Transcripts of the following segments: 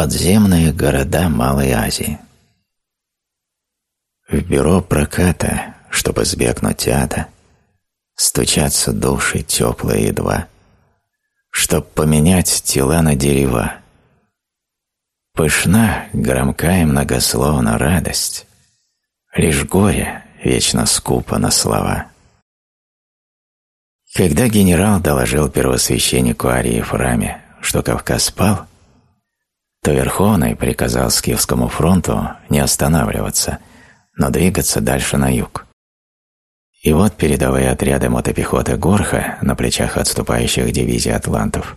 Подземные города Малой Азии В бюро проката, чтобы сбегнуть ада, Стучатся души теплые едва, Чтоб поменять тела на дерева. Пышна, громка и многословна радость, Лишь горе вечно скупо на слова. Когда генерал доложил первосвященнику Арии Фраме, что Кавказ спал, то Верховный приказал Скифскому фронту не останавливаться, но двигаться дальше на юг. И вот передовые отряды мотопехоты Горха на плечах отступающих дивизий атлантов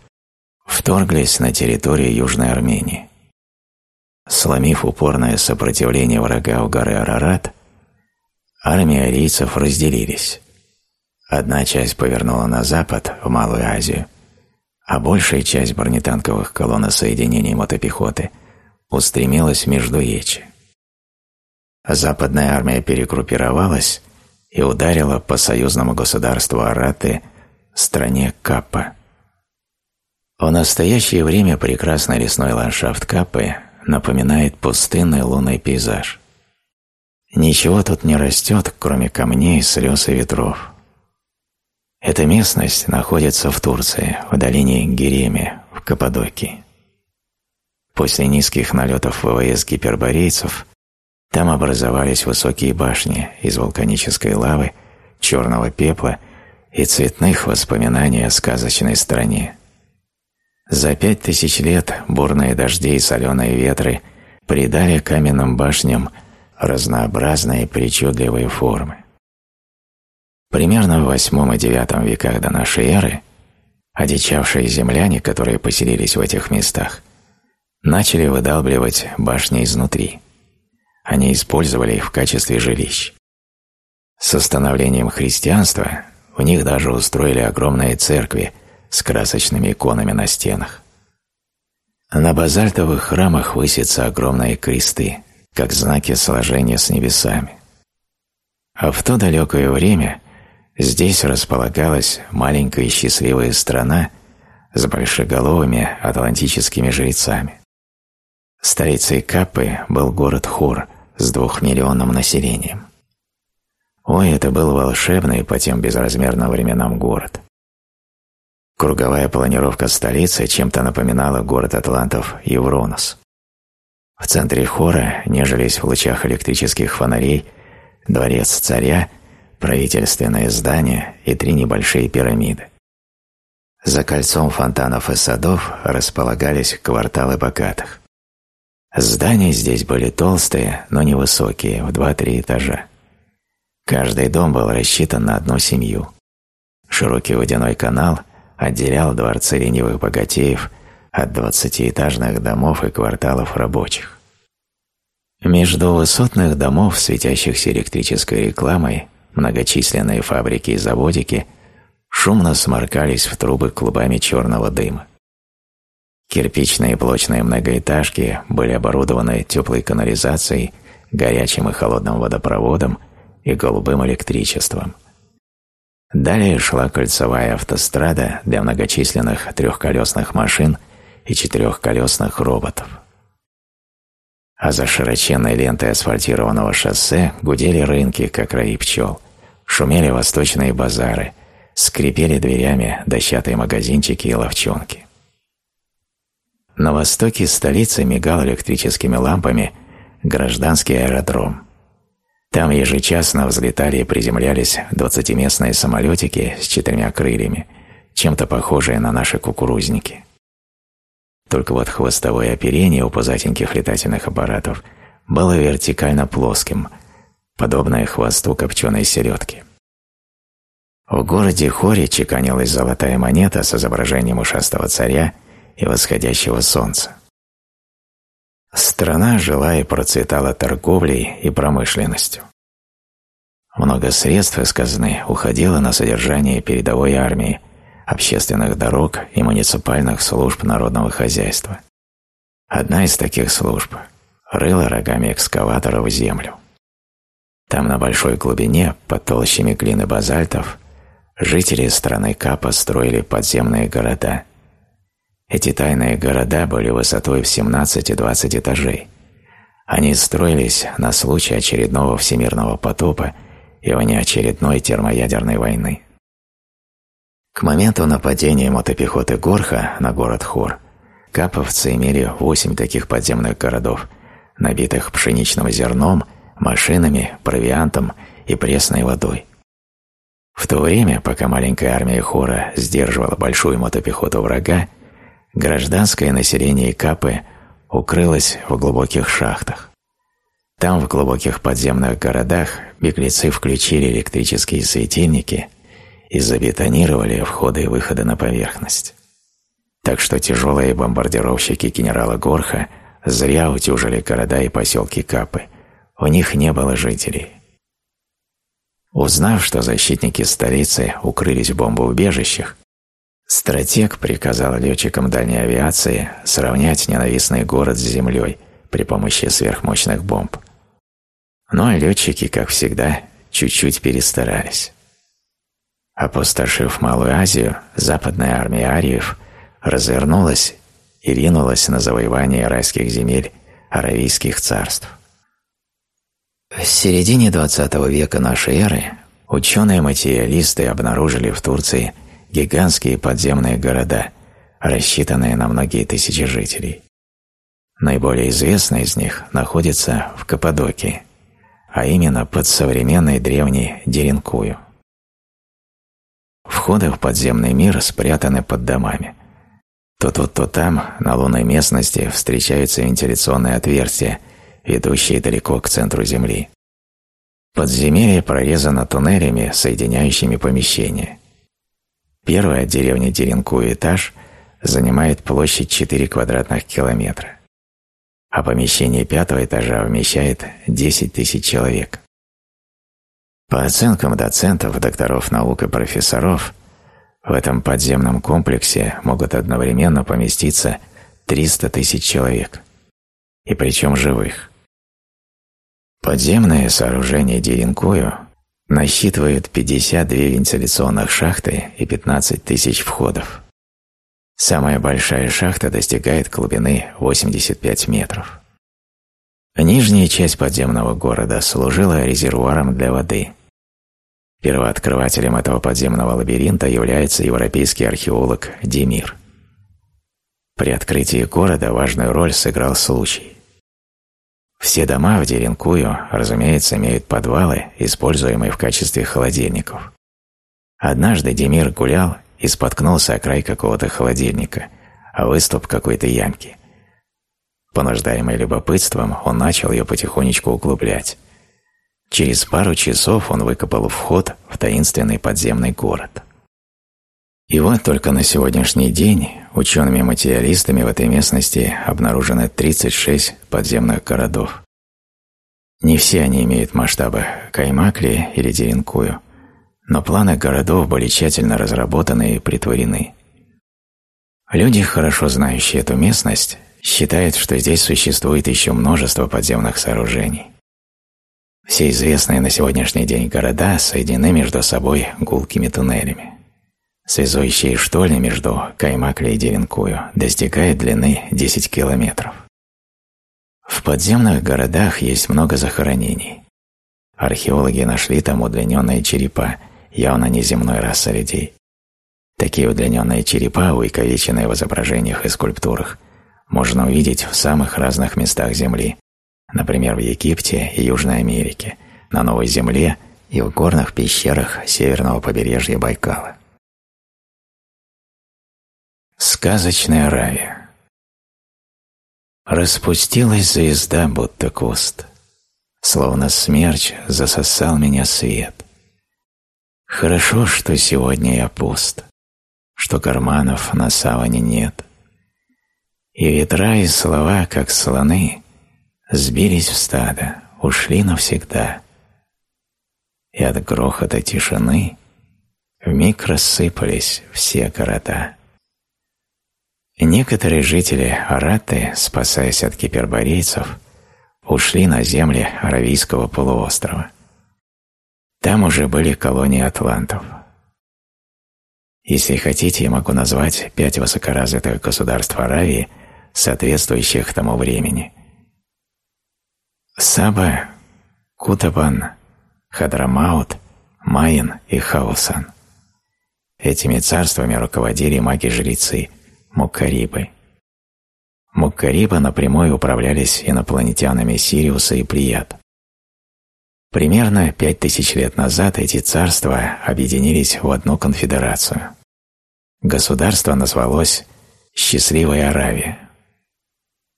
вторглись на территорию Южной Армении. Сломив упорное сопротивление врага у горы Арарат, армии арийцев разделились. Одна часть повернула на запад, в Малую Азию, а большая часть бронетанковых колонн соединений мотопехоты устремилась между Ечи. Западная армия перегруппировалась и ударила по союзному государству Араты, стране Каппа. В настоящее время прекрасный лесной ландшафт Каппы напоминает пустынный лунный пейзаж. Ничего тут не растет, кроме камней, слез и ветров. Эта местность находится в Турции, в долине Гереми, в Каппадокии. После низких налетов ВВС гиперборейцев там образовались высокие башни из вулканической лавы, черного пепла и цветных воспоминаний о сказочной стране. За пять тысяч лет бурные дожди и соленые ветры придали каменным башням разнообразные причудливые формы. Примерно в VIII и IX веках до нашей эры одичавшие земляне, которые поселились в этих местах, начали выдалбливать башни изнутри. Они использовали их в качестве жилищ. С установлением христианства в них даже устроили огромные церкви с красочными иконами на стенах. На базальтовых храмах высятся огромные кресты, как знаки сложения с небесами. А в то далекое время Здесь располагалась маленькая счастливая страна с большеголовыми атлантическими жрецами. Столицей Капы был город Хур с двухмиллионным населением. Ой, это был волшебный по тем безразмерным временам город. Круговая планировка столицы чем-то напоминала город атлантов Евронос. В центре хора нежились в лучах электрических фонарей дворец царя – правительственное здание и три небольшие пирамиды. За кольцом фонтанов и садов располагались кварталы богатых. Здания здесь были толстые, но невысокие, в два-три этажа. Каждый дом был рассчитан на одну семью. Широкий водяной канал отделял дворцы ленивых богатеев от двадцатиэтажных домов и кварталов рабочих. Между высотных домов, светящихся электрической рекламой, Многочисленные фабрики и заводики шумно сморкались в трубы клубами черного дыма. Кирпичные блочные многоэтажки были оборудованы теплой канализацией, горячим и холодным водопроводом и голубым электричеством. Далее шла кольцевая автострада для многочисленных трехколесных машин и четырехколесных роботов. А за широченной лентой асфальтированного шоссе гудели рынки, как раи пчел. Шумели восточные базары, скрипели дверями дощатые магазинчики и ловчонки. На востоке столицы мигал электрическими лампами гражданский аэродром. Там ежечасно взлетали и приземлялись двадцатиместные самолетики с четырьмя крыльями, чем-то похожие на наши кукурузники. Только вот хвостовое оперение у пузатеньких летательных аппаратов было вертикально плоским – подобное хвосту копченой селедки. В городе Хоре чеканилась золотая монета с изображением ушастого царя и восходящего солнца. Страна жила и процветала торговлей и промышленностью. Много средств из казны уходило на содержание передовой армии, общественных дорог и муниципальных служб народного хозяйства. Одна из таких служб рыла рогами экскаваторов землю. Там на большой глубине, под толщами глины базальтов, жители страны Капа строили подземные города. Эти тайные города были высотой в 17-20 этажей. Они строились на случай очередного всемирного потопа и внеочередной термоядерной войны. К моменту нападения мотопехоты Горха на город Хор каповцы имели восемь таких подземных городов, набитых пшеничным зерном, машинами, провиантом и пресной водой. В то время, пока маленькая армия Хора сдерживала большую мотопехоту врага, гражданское население Капы укрылось в глубоких шахтах. Там, в глубоких подземных городах, беглецы включили электрические светильники и забетонировали входы и выходы на поверхность. Так что тяжелые бомбардировщики генерала Горха зря утюжили города и поселки Капы. У них не было жителей. Узнав, что защитники столицы укрылись в бомбоубежищах, стратег приказал летчикам дальней авиации сравнять ненавистный город с землей при помощи сверхмощных бомб. Но летчики, как всегда, чуть-чуть перестарались. Опустошив Малую Азию, западная армия ариев развернулась и ринулась на завоевание райских земель аравийских царств. В середине XX века нашей эры ученые-материалисты обнаружили в Турции гигантские подземные города, рассчитанные на многие тысячи жителей. Наиболее известный из них находится в Каппадокии, а именно под современной древней Деренкую. Входы в подземный мир спрятаны под домами. То тут, то там, на лунной местности, встречаются вентиляционные отверстия – ведущие далеко к центру Земли. Подземелье прорезано туннелями, соединяющими помещения. Первый от деревни Деренку этаж занимает площадь 4 квадратных километра, а помещение пятого этажа вмещает 10 тысяч человек. По оценкам доцентов, докторов наук и профессоров, в этом подземном комплексе могут одновременно поместиться 300 тысяч человек, и причем живых. Подземное сооружение Деренкую насчитывает 52 вентиляционных шахты и 15 тысяч входов. Самая большая шахта достигает глубины 85 метров. Нижняя часть подземного города служила резервуаром для воды. Первооткрывателем этого подземного лабиринта является европейский археолог Демир. При открытии города важную роль сыграл случай. Все дома в Деренкую, разумеется, имеют подвалы, используемые в качестве холодильников. Однажды Демир гулял и споткнулся о край какого-то холодильника, о выступ какой-то ямки. Понуждаемый любопытством, он начал ее потихонечку углублять. Через пару часов он выкопал вход в таинственный подземный город. И вот только на сегодняшний день учеными-материалистами в этой местности обнаружено 36 подземных городов. Не все они имеют масштабы Каймакли или Деренкую, но планы городов были тщательно разработаны и притворены. Люди, хорошо знающие эту местность, считают, что здесь существует еще множество подземных сооружений. Все известные на сегодняшний день города соединены между собой гулкими туннелями. Связующие штольни между Каймакли и Деренкую достигают длины 10 километров. В подземных городах есть много захоронений. Археологи нашли там удлиненные черепа, явно неземной расы людей. Такие удлиненные черепа, увековеченные в изображениях и скульптурах, можно увидеть в самых разных местах Земли, например, в Египте и Южной Америке, на Новой Земле и в горных пещерах северного побережья Байкала. Сказочная рая. Распустилась звезда, будто куст. Словно смерч засосал меня свет. Хорошо, что сегодня я пуст, что карманов на саване нет. И ветра и слова, как слоны, сбились в стадо, ушли навсегда. И от грохота тишины вмиг рассыпались все города. Некоторые жители Араты, спасаясь от киперборейцев, ушли на земли Аравийского полуострова. Там уже были колонии атлантов. Если хотите, я могу назвать пять высокоразвитых государств Аравии, соответствующих тому времени. Саба, Кутабан, Хадрамаут, Майен и Хаусан. Этими царствами руководили маги-жрецы, муккарибы. Муккариба напрямую управлялись инопланетянами Сириуса и Плеяд. Примерно пять тысяч лет назад эти царства объединились в одну конфедерацию. Государство назвалось «Счастливая Аравия».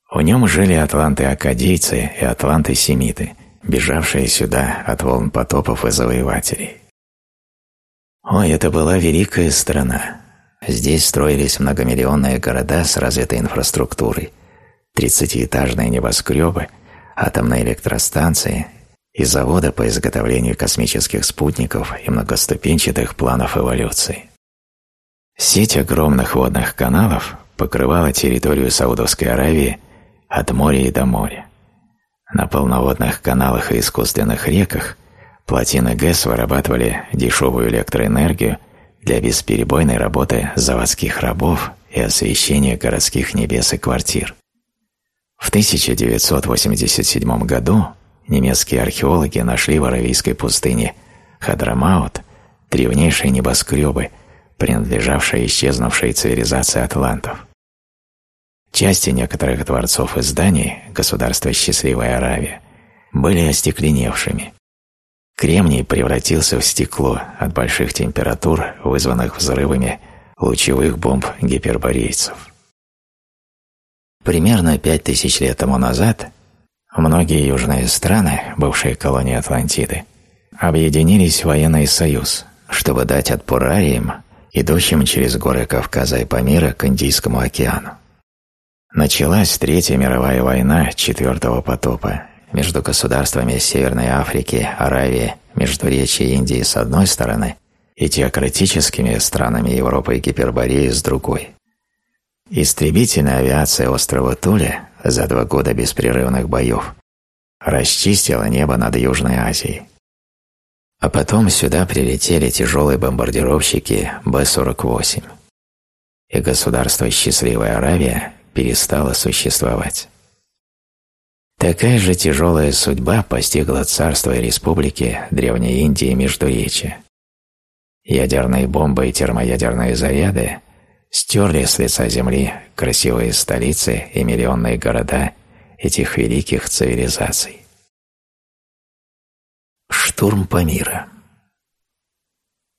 В нем жили атланты-акадийцы и атланты-семиты, бежавшие сюда от волн потопов и завоевателей. Ой, это была великая страна. Здесь строились многомиллионные города с развитой инфраструктурой, тридцатиэтажные небоскребы, атомные электростанции и заводы по изготовлению космических спутников и многоступенчатых планов эволюции. Сеть огромных водных каналов покрывала территорию Саудовской Аравии от моря и до моря. На полноводных каналах и искусственных реках плотины ГЭС вырабатывали дешевую электроэнергию для бесперебойной работы заводских рабов и освещения городских небес и квартир. В 1987 году немецкие археологи нашли в Аравийской пустыне Хадрамаут древнейшие небоскребы, принадлежавшие исчезнувшей цивилизации атлантов. Части некоторых дворцов и зданий государства Счастливая Аравия были остекленевшими, Кремний превратился в стекло от больших температур, вызванных взрывами лучевых бомб гиперборейцев. Примерно пять тысяч лет тому назад многие южные страны, бывшие колонии Атлантиды, объединились в военный союз, чтобы дать отпор ариям, идущим через горы Кавказа и Памира к Индийскому океану. Началась Третья мировая война четвертого потопа, между государствами Северной Африки, Аравии, Междуречия Индии с одной стороны и теократическими странами Европы и Гипербореи с другой. Истребительная авиация острова Туля за два года беспрерывных боев расчистила небо над Южной Азией. А потом сюда прилетели тяжелые бомбардировщики Б-48, и государство Счастливая Аравия перестало существовать. Такая же тяжелая судьба постигла царство и республики Древней Индии и Междуречия. Ядерные бомбы и термоядерные заряды стерли с лица земли красивые столицы и миллионные города этих великих цивилизаций. Штурм Памира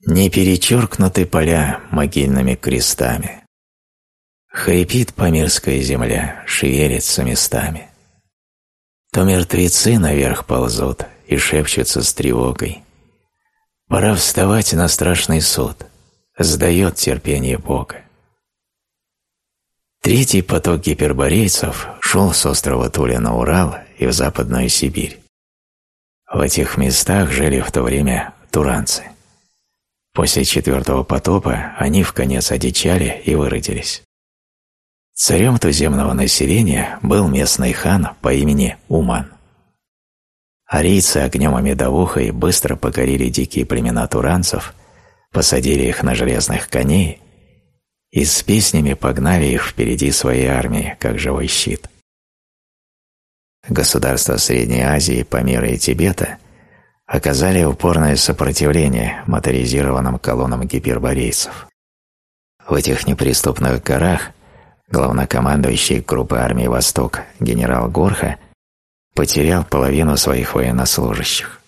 Не перечеркнуты поля могильными крестами. Хрипит памирская земля, шевелится местами то мертвецы наверх ползут и шепчутся с тревогой. Пора вставать на страшный суд, сдает терпение Бога. Третий поток гиперборейцев шел с острова Туля на Урал и в Западную Сибирь. В этих местах жили в то время туранцы. После четвертого потопа они в конец одичали и выродились. Царем туземного населения был местный хан по имени Уман. Арийцы огнем и медовухой быстро покорили дикие племена туранцев, посадили их на железных коней и с песнями погнали их впереди своей армии, как живой щит. Государства Средней Азии, Памира и Тибета оказали упорное сопротивление моторизированным колоннам гиперборейцев. В этих неприступных горах главнокомандующий группы армии «Восток» генерал Горха потерял половину своих военнослужащих.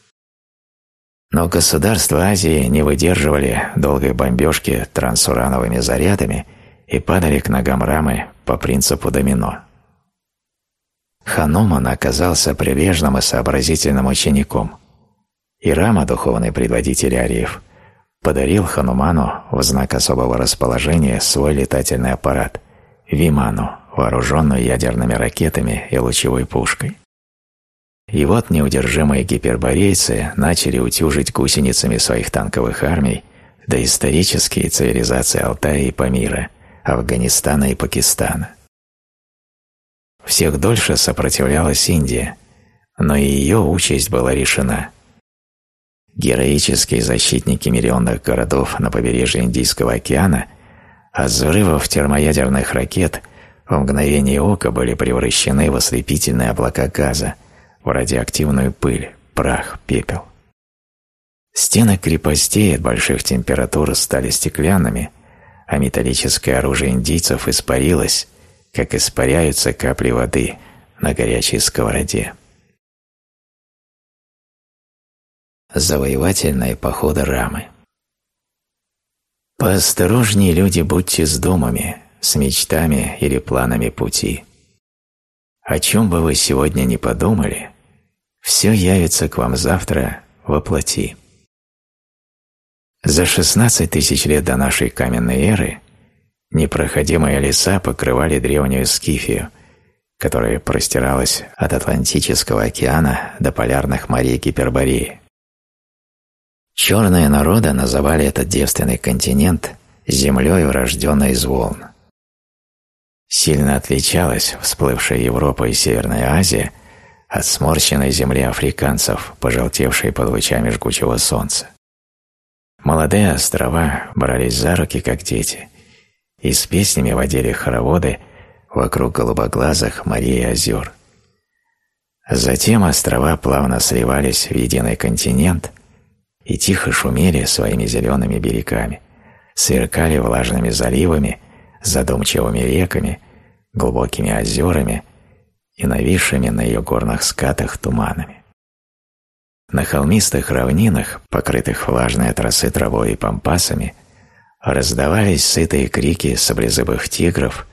Но государства Азии не выдерживали долгой бомбежки трансурановыми зарядами и падали к ногам Рамы по принципу домино. Хануман оказался прилежным и сообразительным учеником, и Рама, духовный предводитель ариев, подарил Хануману в знак особого расположения свой летательный аппарат – Виману, вооруженную ядерными ракетами и лучевой пушкой. И вот неудержимые гиперборейцы начали утюжить гусеницами своих танковых армий доисторические цивилизации Алтая и Памира, Афганистана и Пакистана. Всех дольше сопротивлялась Индия, но и ее участь была решена. героические защитники миллионных городов на побережье Индийского океана от взрывов термоядерных ракет в мгновение ока были превращены в ослепительные облака газа, в радиоактивную пыль, прах, пепел. Стены крепостей от больших температур стали стеклянными, а металлическое оружие индийцев испарилось, как испаряются капли воды на горячей сковороде. Завоевательные походы Рамы Поосторожнее, люди, будьте с думами, с мечтами или планами пути. О чем бы вы сегодня ни подумали, все явится к вам завтра во плоти. За 16 тысяч лет до нашей каменной эры непроходимые леса покрывали древнюю Скифию, которая простиралась от Атлантического океана до полярных морей Гипербореи. Черные народы называли этот девственный континент землей, рожденной из волн. Сильно отличалась всплывшая Европа и Северная Азия от сморщенной земли африканцев, пожелтевшей под лучами жгучего солнца. Молодые острова брались за руки, как дети, и с песнями водили хороводы вокруг голубоглазых морей и озер. Затем острова плавно сливались в единый континент и тихо шумели своими зелеными берегами, сверкали влажными заливами, задумчивыми реками, глубокими озерами и нависшими на ее горных скатах туманами. На холмистых равнинах, покрытых влажной от травой и пампасами, раздавались сытые крики саблезубых тигров,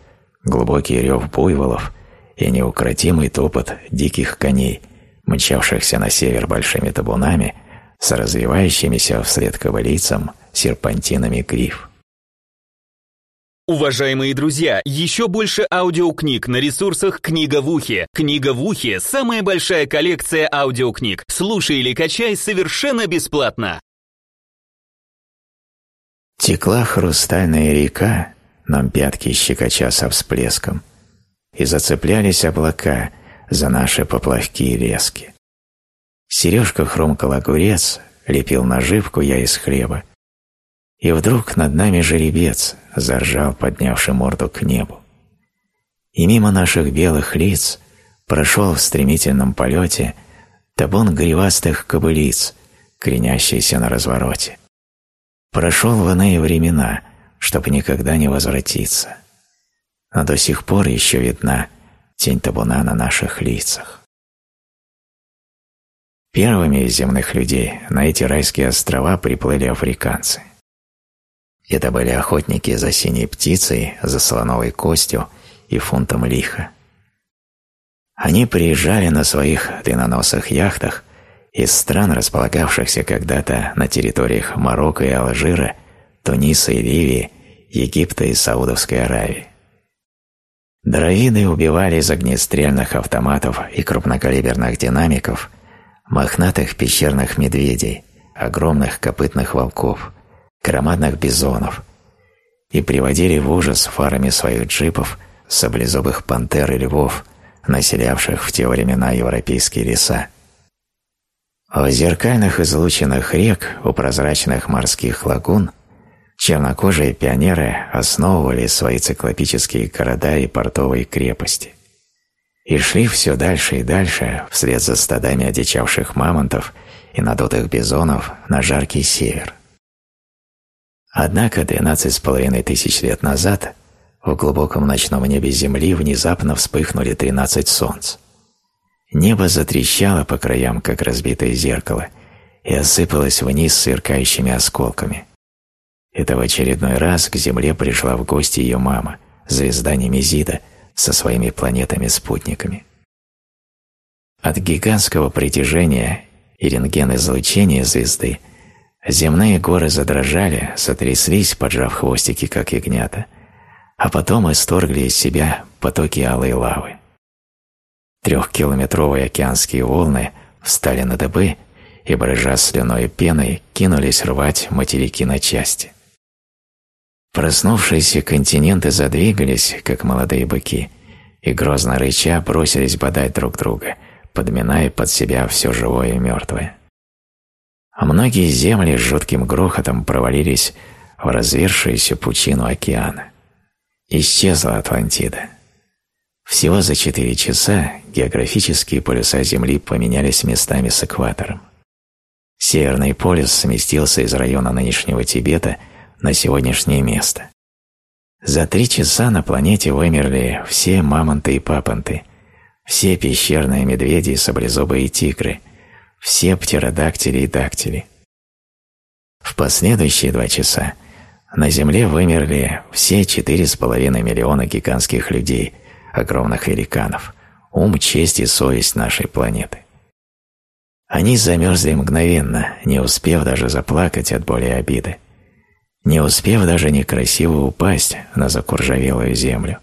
глубокий рев буйволов и неукротимый топот диких коней, мчавшихся на север большими табунами с развивающимися вслед ковылицам серпантинами гриф. Уважаемые друзья, еще больше аудиокниг на ресурсах «Книга в ухе». «Книга в ухе» — самая большая коллекция аудиокниг. Слушай или качай совершенно бесплатно. Текла хрустальная река, нам пятки щекоча со всплеском, и зацеплялись облака за наши поплавки и лески. Сережка хрумкал огурец, лепил наживку я из хлеба, и вдруг над нами жеребец заржал, поднявший морду к небу. И мимо наших белых лиц прошел в стремительном полете табун гривастых кобылиц, кренящийся на развороте. Прошел в иные времена, чтобы никогда не возвратиться. Но до сих пор еще видна тень табуна на наших лицах. Первыми из земных людей на эти райские острова приплыли африканцы – это были охотники за синей птицей, за слоновой костью и фунтом лиха. Они приезжали на своих длинноносых яхтах из стран, располагавшихся когда-то на территориях Марокко и Алжира, Туниса и Ливии, Египта и Саудовской Аравии. Дровиды убивали из огнестрельных автоматов и крупнокалиберных динамиков мохнатых пещерных медведей, огромных копытных волков, громадных бизонов и приводили в ужас фарами своих джипов саблезубых пантер и львов, населявших в те времена европейские леса. В зеркальных излученных рек у прозрачных морских лагун чернокожие пионеры основывали свои циклопические города и портовые крепости и шли все дальше и дальше вслед за стадами одичавших мамонтов и надутых бизонов на жаркий север – Однако 12,5 тысяч лет назад в глубоком ночном небе Земли внезапно вспыхнули 13 солнц. Небо затрещало по краям, как разбитое зеркало, и осыпалось вниз сверкающими осколками. Это в очередной раз к Земле пришла в гости ее мама, звезда Немезида, со своими планетами-спутниками. От гигантского притяжения и рентген-излучения звезды – Земные горы задрожали, сотряслись, поджав хвостики, как ягнята, а потом исторгли из себя потоки алой лавы. Трехкилометровые океанские волны встали на дыбы и, брыжа слюной и пеной, кинулись рвать материки на части. Проснувшиеся континенты задвигались, как молодые быки, и грозно рыча бросились бодать друг друга, подминая под себя все живое и мертвое. А многие земли с жутким грохотом провалились в развершуюся пучину океана. Исчезла Атлантида. Всего за четыре часа географические полюса Земли поменялись местами с экватором. Северный полюс сместился из района нынешнего Тибета на сегодняшнее место. За три часа на планете вымерли все мамонты и папонты, все пещерные медведи и саблезубые тигры, все птеродактили и дактили. В последующие два часа на Земле вымерли все четыре с половиной миллиона гигантских людей, огромных великанов, ум, честь и совесть нашей планеты. Они замерзли мгновенно, не успев даже заплакать от боли и обиды, не успев даже некрасиво упасть на закуржавелую землю,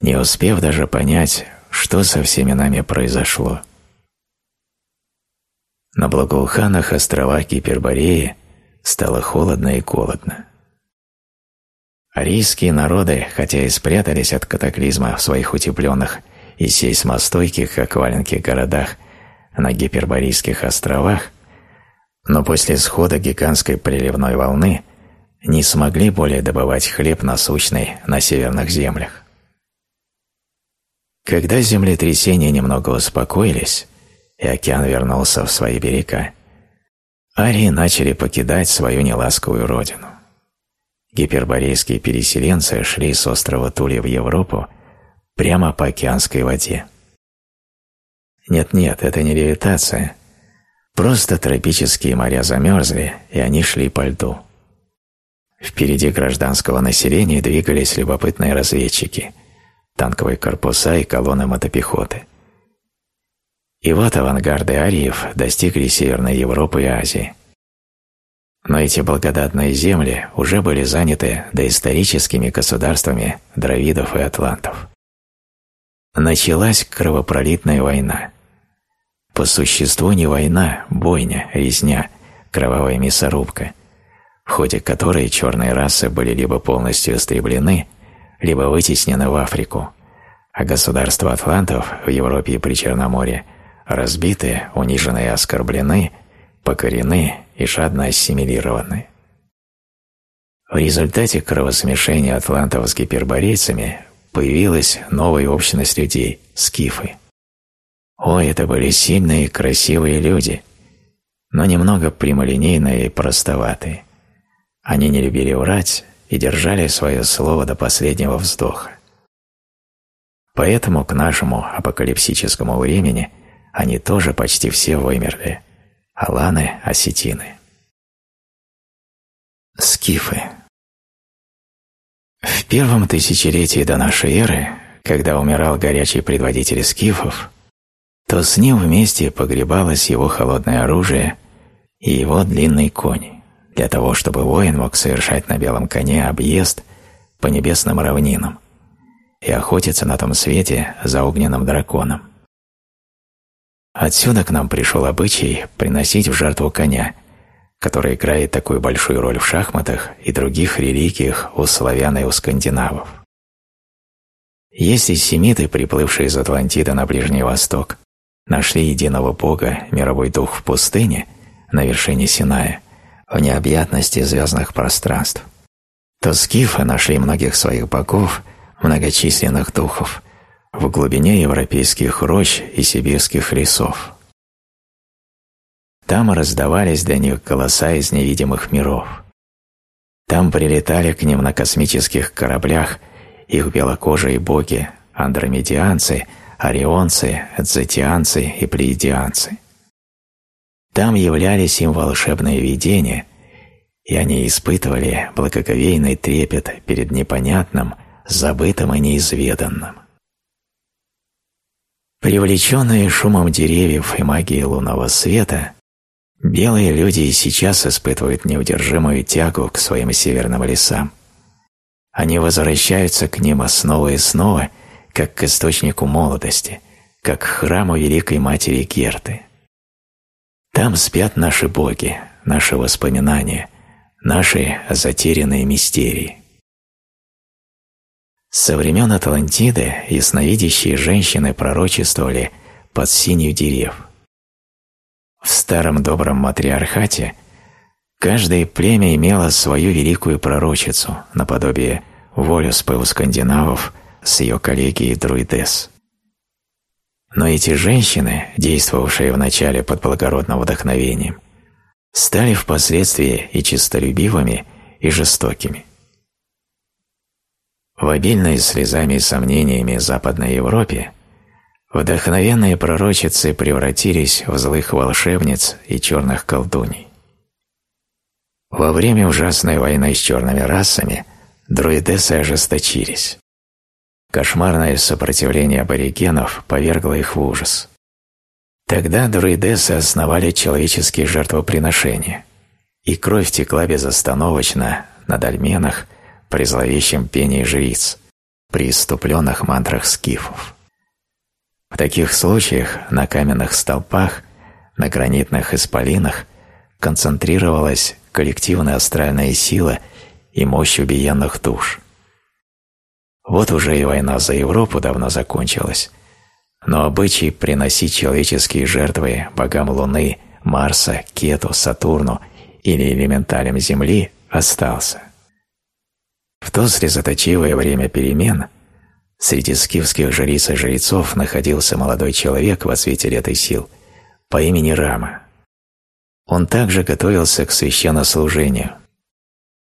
не успев даже понять, что со всеми нами произошло. На благоуханных островах Гипербореи стало холодно и холодно. Арийские народы, хотя и спрятались от катаклизма в своих утепленных и сейсмостойких, как валенки, городах на Гиперборийских островах, но после схода гигантской приливной волны не смогли более добывать хлеб насущный на северных землях. Когда землетрясения немного успокоились, и океан вернулся в свои берега, арии начали покидать свою неласковую родину. Гиперборейские переселенцы шли с острова Тули в Европу прямо по океанской воде. Нет-нет, это не левитация. Просто тропические моря замерзли, и они шли по льду. Впереди гражданского населения двигались любопытные разведчики, танковые корпуса и колонны мотопехоты. И вот авангарды ариев достигли Северной Европы и Азии. Но эти благодатные земли уже были заняты доисторическими государствами дравидов и атлантов. Началась кровопролитная война. По существу не война, бойня, резня, кровавая мясорубка, в ходе которой черные расы были либо полностью истреблены, либо вытеснены в Африку, а государства атлантов в Европе и Причерноморье разбиты, унижены и оскорблены, покорены и жадно ассимилированы. В результате кровосмешения атлантов с гиперборейцами появилась новая общность людей – скифы. О, это были сильные и красивые люди, но немного прямолинейные и простоватые. Они не любили врать и держали свое слово до последнего вздоха. Поэтому к нашему апокалипсическому времени они тоже почти все вымерли. Аланы, осетины. Скифы. В первом тысячелетии до нашей эры, когда умирал горячий предводитель скифов, то с ним вместе погребалось его холодное оружие и его длинный конь, для того, чтобы воин мог совершать на белом коне объезд по небесным равнинам и охотиться на том свете за огненным драконом. Отсюда к нам пришел обычай приносить в жертву коня, который играет такую большую роль в шахматах и других религиях у славян и у скандинавов. Если семиты, приплывшие из Атлантиды на Ближний Восток, нашли единого Бога, мировой дух в пустыне, на вершине Синая, в необъятности звездных пространств, то скифы нашли многих своих богов, многочисленных духов, в глубине европейских рощ и сибирских лесов. Там раздавались для них голоса из невидимых миров. Там прилетали к ним на космических кораблях их белокожие боги, андромедианцы – орионцы, дзетианцы и плеядианцы. Там являлись им волшебные видения, и они испытывали благоговейный трепет перед непонятным, забытым и неизведанным. Привлеченные шумом деревьев и магией лунного света, белые люди и сейчас испытывают неудержимую тягу к своим северным лесам. Они возвращаются к ним снова и снова – как к источнику молодости, как к храму Великой Матери Герты. Там спят наши боги, наши воспоминания, наши затерянные мистерии. Со времен Атлантиды ясновидящие женщины пророчествовали под синью дерев. В старом добром матриархате Каждое племя имело свою великую пророчицу, наподобие Волюспы у скандинавов с ее коллегией Друидес. Но эти женщины, действовавшие вначале под благородным вдохновением, стали впоследствии и честолюбивыми, и жестокими. В обильной слезами и сомнениями Западной Европе вдохновенные пророчицы превратились в злых волшебниц и черных колдуней. Во время ужасной войны с черными расами друидесы ожесточились. Кошмарное сопротивление аборигенов повергло их в ужас. Тогда друидесы основали человеческие жертвоприношения, и кровь текла безостановочно на дольменах при зловещем пении жриц, при иступленных мантрах скифов. В таких случаях на каменных столпах, на гранитных исполинах концентрировалась коллективная астральная сила и мощь убиенных душ. Вот уже и война за Европу давно закончилась, но обычай приносить человеческие жертвы богам Луны, Марса, Кету, Сатурну или элементалям Земли остался. В то слезоточивое время перемен среди скифских жриц и жрецов находился молодой человек в свете лет и сил по имени Рама. Он также готовился к священнослужению.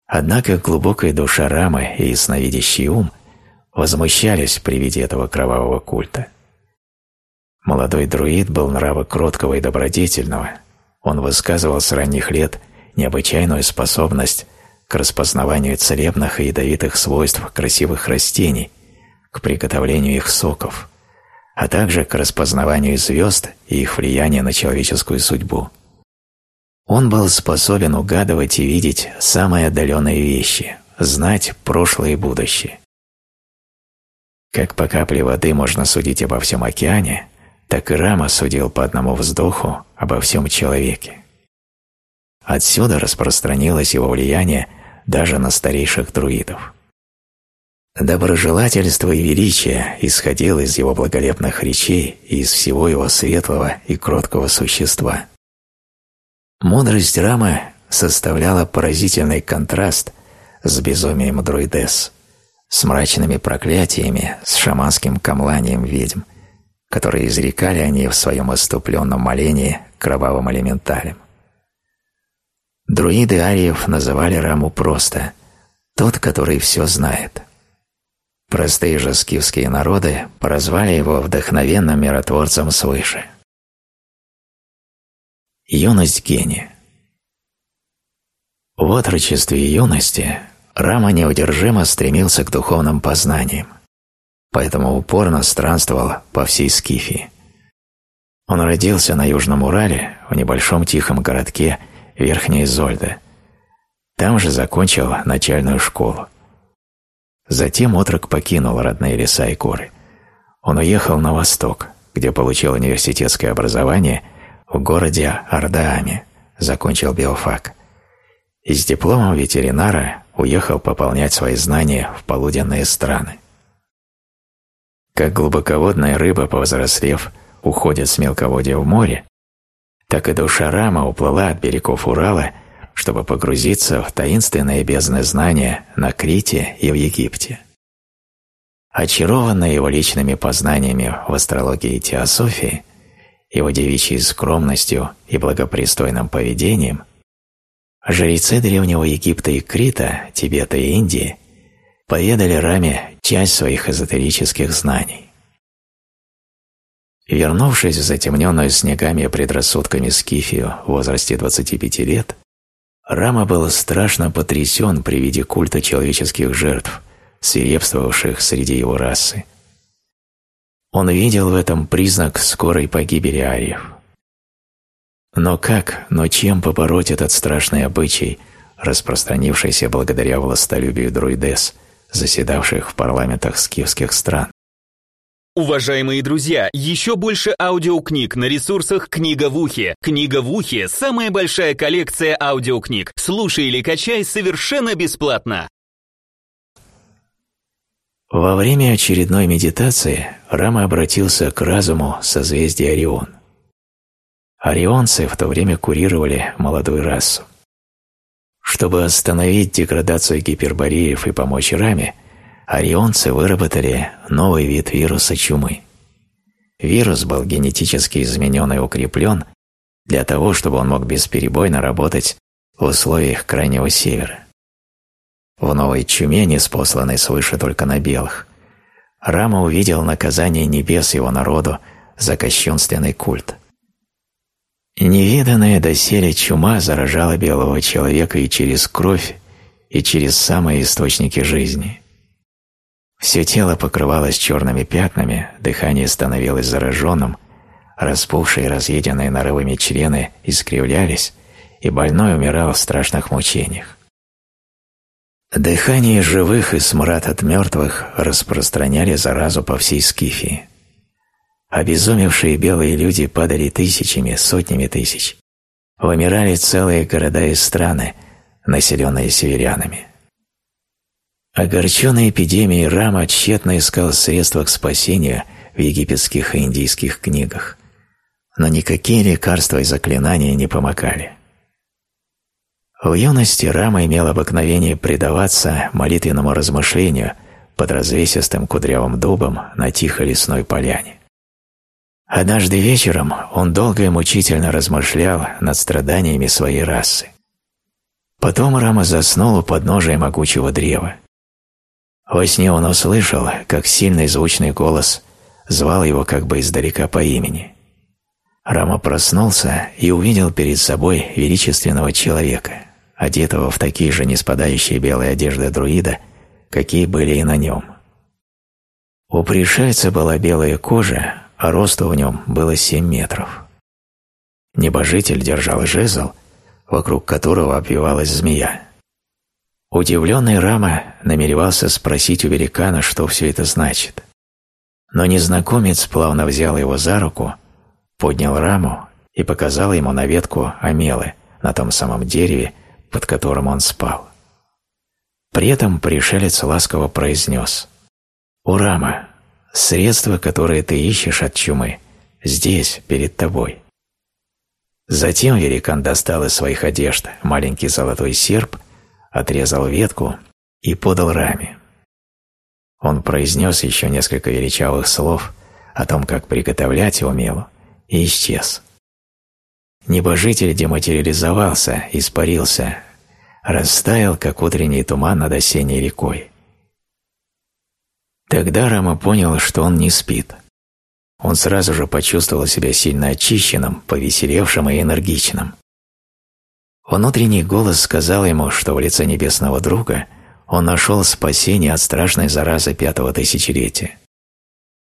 Однако глубокая душа Рамы и ясновидящий ум возмущались при виде этого кровавого культа. Молодой друид был нрава кроткого и добродетельного. Он высказывал с ранних лет необычайную способность к распознаванию целебных и ядовитых свойств красивых растений, к приготовлению их соков, а также к распознаванию звезд и их влияния на человеческую судьбу. Он был способен угадывать и видеть самые отдаленные вещи, знать прошлое и будущее. Как по капле воды можно судить обо всем океане, так и Рама судил по одному вздоху обо всем человеке. Отсюда распространилось его влияние даже на старейших друидов. Доброжелательство и величие исходило из его благолепных речей и из всего его светлого и кроткого существа. Мудрость Рамы составляла поразительный контраст с безумием друидес, с мрачными проклятиями, с шаманским камланием ведьм, которые изрекали они в своем оступленном молении кровавым элементалем. Друиды ариев называли Раму просто «тот, который все знает». Простые же скифские народы прозвали его вдохновенным миротворцем свыше. Юность гения В отрочестве юности Рама неудержимо стремился к духовным познаниям, поэтому упорно странствовал по всей Скифии. Он родился на Южном Урале, в небольшом тихом городке Верхняя Зольда. Там же закончил начальную школу. Затем отрок покинул родные леса и горы. Он уехал на восток, где получил университетское образование в городе Ардааме, закончил биофак. И с дипломом ветеринара уехал пополнять свои знания в полуденные страны. Как глубоководная рыба, повзрослев, уходит с мелководья в море, так и душа Рама уплыла от берегов Урала, чтобы погрузиться в таинственные бездны знания на Крите и в Египте. Очарованная его личными познаниями в астрологии и теософии, его девичьей скромностью и благопристойным поведением, жрецы Древнего Египта и Крита, Тибета и Индии поведали Раме часть своих эзотерических знаний. Вернувшись в затемненную снегами и предрассудками Скифию в возрасте 25 лет, Рама был страшно потрясен при виде культа человеческих жертв, свирепствовавших среди его расы. Он видел в этом признак скорой погибели ариев. Но как, но чем побороть этот страшный обычай, распространившийся благодаря властолюбию друидес, заседавших в парламентах скифских стран? Уважаемые друзья, еще больше аудиокниг на ресурсах «Книга в ухе». «Книга в ухе» — самая большая коллекция аудиокниг. Слушай или качай совершенно бесплатно. Во время очередной медитации Рама обратился к разуму созвездия Орион. Орионцы в то время курировали молодую расу. Чтобы остановить деградацию гипербореев и помочь раме, орионцы выработали новый вид вируса чумы. Вирус был генетически изменен и укреплен для того, чтобы он мог бесперебойно работать в условиях Крайнего Севера. В новой чуме, неспосланной свыше только на белых, Рама увидел наказание небес его народу за кощунственный культ. Невиданная доселе чума заражала белого человека и через кровь, и через самые источники жизни. Все тело покрывалось черными пятнами, дыхание становилось зараженным, распухшие разъеденные нарывами члены искривлялись, и больной умирал в страшных мучениях. Дыхание живых и смрад от мертвых распространяли заразу по всей Скифии. Обезумевшие белые люди падали тысячами, сотнями тысяч. Вымирали целые города и страны, населенные северянами. Огорченный эпидемией Рама тщетно искал средства к спасению в египетских и индийских книгах, но никакие лекарства и заклинания не помогали. В юности Рама имел обыкновение предаваться молитвенному размышлению под развесистым кудрявым дубом на тихой лесной поляне. Однажды вечером он долго и мучительно размышлял над страданиями своей расы. Потом Рама заснул у подножия могучего древа. Во сне он услышал, как сильный звучный голос звал его как бы издалека по имени. Рама проснулся и увидел перед собой величественного человека, одетого в такие же неспадающие белые одежды друида, какие были и на нем. У пришельца была белая кожа, а росту в нем было семь метров. Небожитель держал жезл, вокруг которого обвивалась змея. Удивленный Рама намеревался спросить у великана, что все это значит. Но незнакомец плавно взял его за руку, поднял Раму и показал ему на ветку амелы на том самом дереве, под которым он спал. При этом пришелец ласково произнес «Урама, средство, которое ты ищешь от чумы, здесь, перед тобой». Затем великан достал из своих одежд маленький золотой серп, отрезал ветку и подал раме. Он произнес еще несколько величавых слов о том, как приготовлять умелу, и исчез. Небожитель дематериализовался, испарился, растаял, как утренний туман над осенней рекой. Тогда Рама понял, что он не спит. Он сразу же почувствовал себя сильно очищенным, повеселевшим и энергичным. Внутренний голос сказал ему, что в лице небесного друга он нашел спасение от страшной заразы пятого тысячелетия.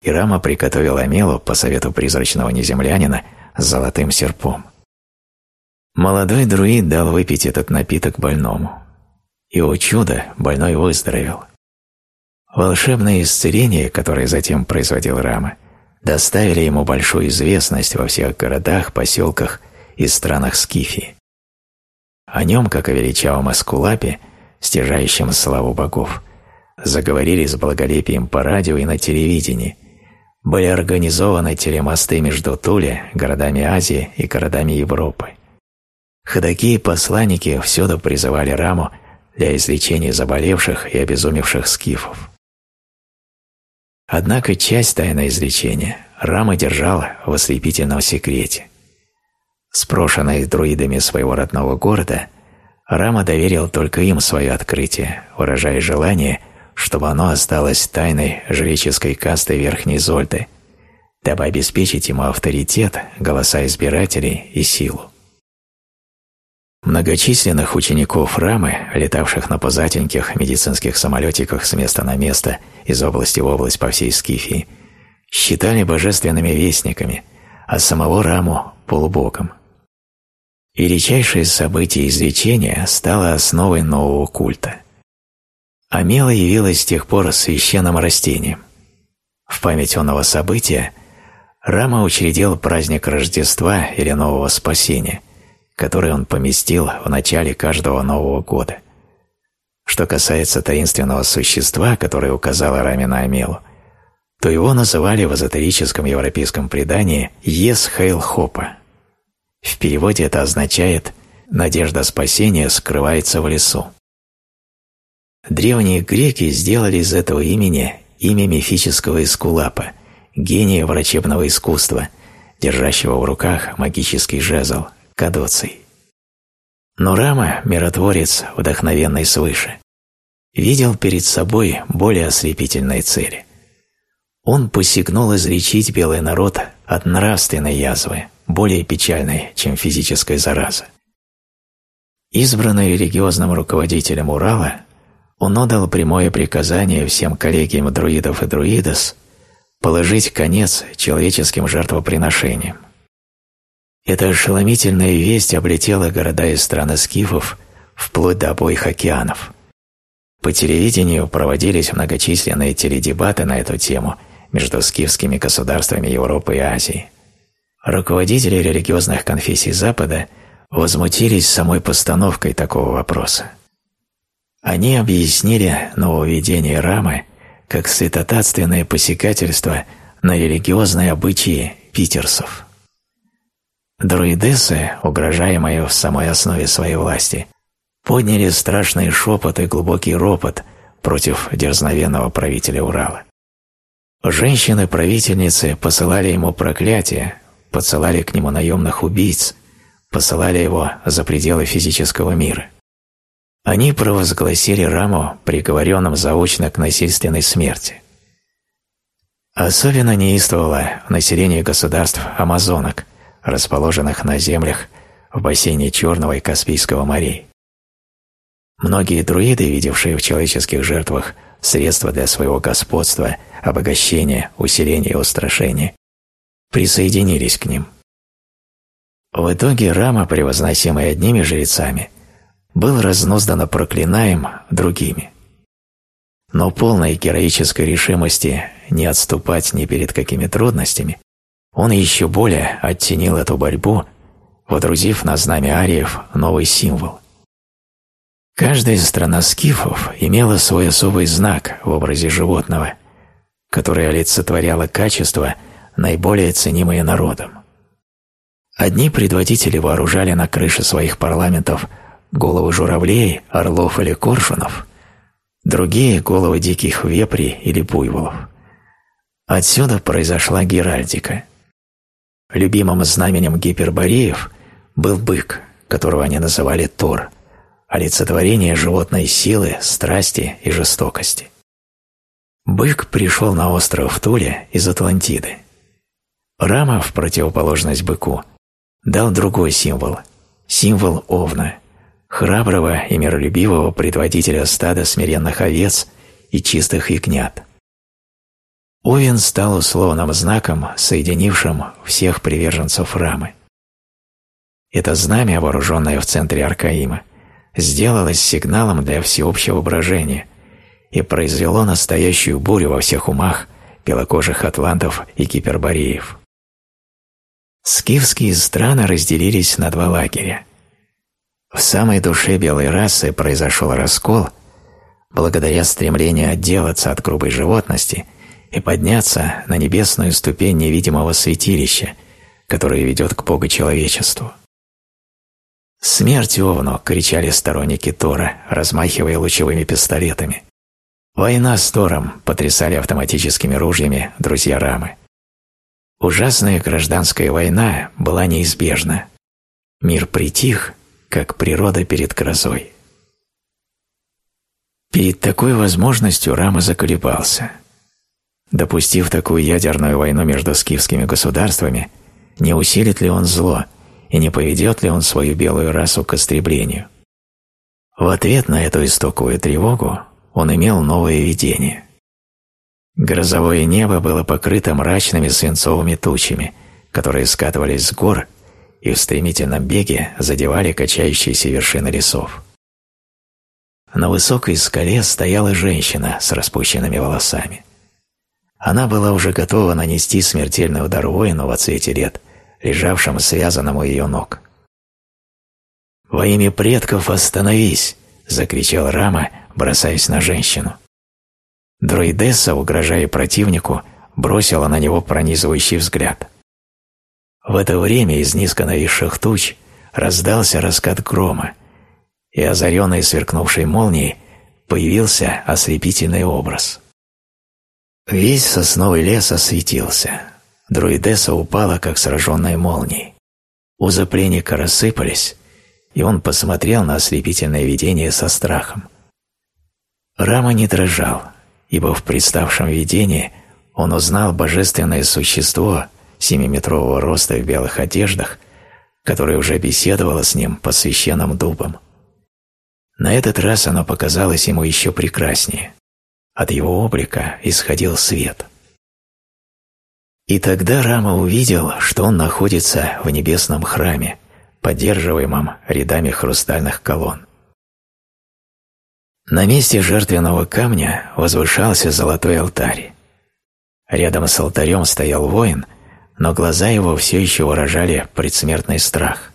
И Рама приготовил Амелу по совету призрачного неземлянина с золотым серпом. Молодой друид дал выпить этот напиток больному. И, о чудо, больной выздоровел. Волшебное исцеление, которое затем производил Рама, доставили ему большую известность во всех городах, поселках и странах Скифии. О нем, как о величавом Аскулапе, стяжающем славу богов, заговорили с благолепием по радио и на телевидении, были организованы телемосты между Туле, городами Азии и городами Европы. Ходаки и посланники всюду призывали Раму для излечения заболевших и обезумевших скифов. Однако часть тайны излечения Рама держала в ослепительном секрете. Спрошенный друидами своего родного города, Рама доверил только им свое открытие, выражая желание, чтобы оно осталось тайной жреческой касты Верхней Зольды, дабы обеспечить ему авторитет, голоса избирателей и силу. Многочисленных учеников Рамы, летавших на пузатеньких медицинских самолетиках с места на место из области в область по всей Скифии, считали божественными вестниками, а самого Раму – полубогом. И событие излечения стало основой нового культа. Амела явилась с тех пор священным растением. В память онного события Рама учредил праздник Рождества или Нового Спасения – который он поместил в начале каждого Нового года. Что касается таинственного существа, которое указало Рамина Амелу, то его называли в эзотерическом европейском предании Ес Хейл Хопа. В переводе это означает надежда спасения скрывается в лесу. Древние греки сделали из этого имени имя мифического эскулапа, гения врачебного искусства, держащего в руках магический жезл – кадоций. Но Рама, миротворец, вдохновенный свыше, видел перед собой более ослепительные цели. Он посягнул излечить белый народ от нравственной язвы, более печальной, чем физическая зараза. Избранный религиозным руководителем Урала, он отдал прямое приказание всем коллегиям друидов и друидос положить конец человеческим жертвоприношениям. Эта ошеломительная весть облетела города и страны скифов вплоть до обоих океанов. По телевидению проводились многочисленные теледебаты на эту тему между скифскими государствами Европы и Азии. Руководители религиозных конфессий Запада возмутились самой постановкой такого вопроса. Они объяснили нововведение Рамы как святотатственное посягательство на религиозные обычаи питерсов. Друидессы, угрожаемые в самой основе своей власти, подняли страшный шепот и глубокий ропот против дерзновенного правителя Урала. Женщины-правительницы посылали ему проклятия, посылали к нему наемных убийц, посылали его за пределы физического мира – они провозгласили Раму приговоренным заочно к насильственной смерти. Особенно неистовало население государств Амазонок, расположенных на землях в бассейне Черного и Каспийского морей. Многие друиды, видевшие в человеческих жертвах средства для своего господства, обогащения, усиления и устрашения, присоединились к ним. В итоге Рама, превозносимый одними жрецами, был разнузданно проклинаем другими. Но полной героической решимости не отступать ни перед какими трудностями, он еще более оттенил эту борьбу, водрузив на знамя ариев новый символ. Каждая страна скифов имела свой особый знак в образе животного, который олицетворяло качества, наиболее ценимые народом. Одни предводители вооружали на крыше своих парламентов головы журавлей, орлов или коршунов, другие – головы диких вепрей или буйволов. Отсюда произошла геральдика. Любимым знаменем гипербореев был бык, которого они называли Тор, олицетворение животной силы, страсти и жестокости. Бык пришел на остров Туле из Атлантиды. Рама, в противоположность быку, дал другой символ – символ Овна – храброго и миролюбивого предводителя стада смиренных овец и чистых ягнят. Овен стал условным знаком, соединившим всех приверженцев Рамы. Это знамя, вооруженное в центре Аркаима, сделалось сигналом для всеобщего брожения и произвело настоящую бурю во всех умах белокожих атлантов и кипербореев. Скифские страны разделились на два лагеря. В самой душе белой расы произошел раскол благодаря стремлению отделаться от грубой животности и подняться на небесную ступень невидимого святилища, которое ведет к Богу человечеству. «Смерть Овну!» — кричали сторонники Тора, размахивая лучевыми пистолетами. «Война с Тором!» — потрясали автоматическими ружьями друзья Рамы. Ужасная гражданская война была неизбежна. Мир притих, как природа перед грозой. Перед такой возможностью Рама заколебался. Допустив такую ядерную войну между скифскими государствами, не усилит ли он зло и не поведет ли он свою белую расу к истреблению? В ответ на эту истоковую тревогу он имел новое видение. Грозовое небо было покрыто мрачными свинцовыми тучами, которые скатывались с гор и в стремительном беге задевали качающиеся вершины лесов. На высокой скале стояла женщина с распущенными волосами. Она была уже готова нанести смертельный удар воину в отцвете лет, лежавшему связанным у ее ног. «Во имя предков остановись!» – закричал Рама, бросаясь на женщину. Дроидесса, угрожая противнику, бросила на него пронизывающий взгляд – в это время из низко нависших туч раздался раскат грома, и озаренный сверкнувшей молнией появился ослепительный образ. Весь сосновый лес осветился, друидесса упала, как сраженная молнией. Узы пленника рассыпались, и он посмотрел на ослепительное видение со страхом. Рама не дрожал, ибо в представшем видении он узнал божественное существо семиметрового роста в белых одеждах, которое уже беседовало с ним по священным дубам. На этот раз оно показалось ему еще прекраснее. От его облика исходил свет. И тогда Рама увидел, что он находится в небесном храме, поддерживаемом рядами хрустальных колонн. На месте жертвенного камня возвышался золотой алтарь. Рядом с алтарем стоял воин, но глаза его все еще выражали предсмертный страх.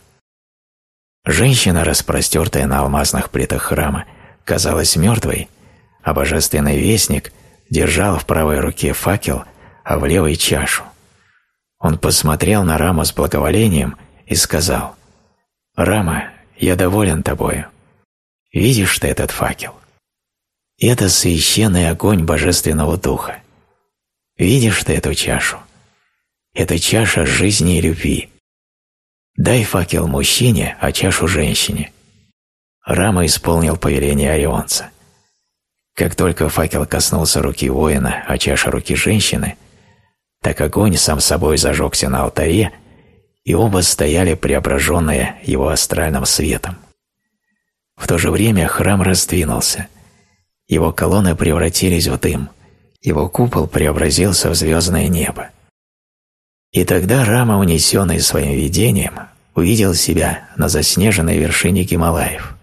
Женщина, распростертая на алмазных плитах храма, казалась мертвой, а божественный вестник держал в правой руке факел, а в левой чашу. Он посмотрел на Раму с благоволением и сказал, «Рама, я доволен тобою. Видишь ты этот факел? Это священный огонь Божественного Духа. Видишь ты эту чашу? Это чаша жизни и любви. Дай факел мужчине, а чашу женщине. Рама исполнил повеление Орионца. Как только факел коснулся руки воина, а чаша руки женщины, так огонь сам собой зажегся на алтаре, и оба стояли преображенные его астральным светом. В то же время храм раздвинулся. Его колонны превратились в дым – его купол преобразился в звездное небо. И тогда Рама, унесенный своим видением, увидел себя на заснеженной вершине Гималаев.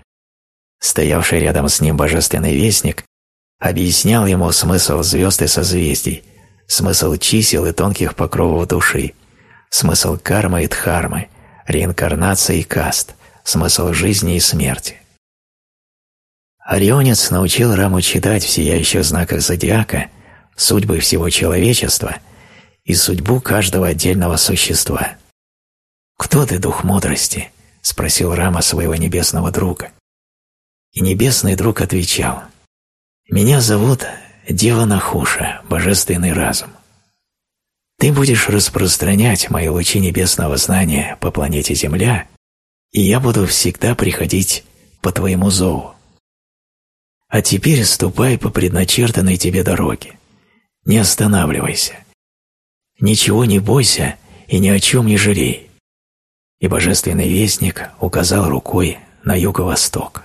Стоявший рядом с ним божественный вестник объяснял ему смысл звезд и созвездий, смысл чисел и тонких покровов души, смысл кармы и дхармы, реинкарнации и каст, смысл жизни и смерти. Орионец научил Раму читать в сияющих знаках зодиака – судьбы всего человечества и судьбу каждого отдельного существа. «Кто ты, дух мудрости?» – спросил Рама своего небесного друга. И небесный друг отвечал, «Меня зовут Дева Нахуша, божественный разум. Ты будешь распространять мои лучи небесного знания по планете Земля, и я буду всегда приходить по твоему зову. А теперь ступай по предначертанной тебе дороге. Не останавливайся. Ничего не бойся и ни о чем не жалей. И Божественный Вестник указал рукой на юго-восток.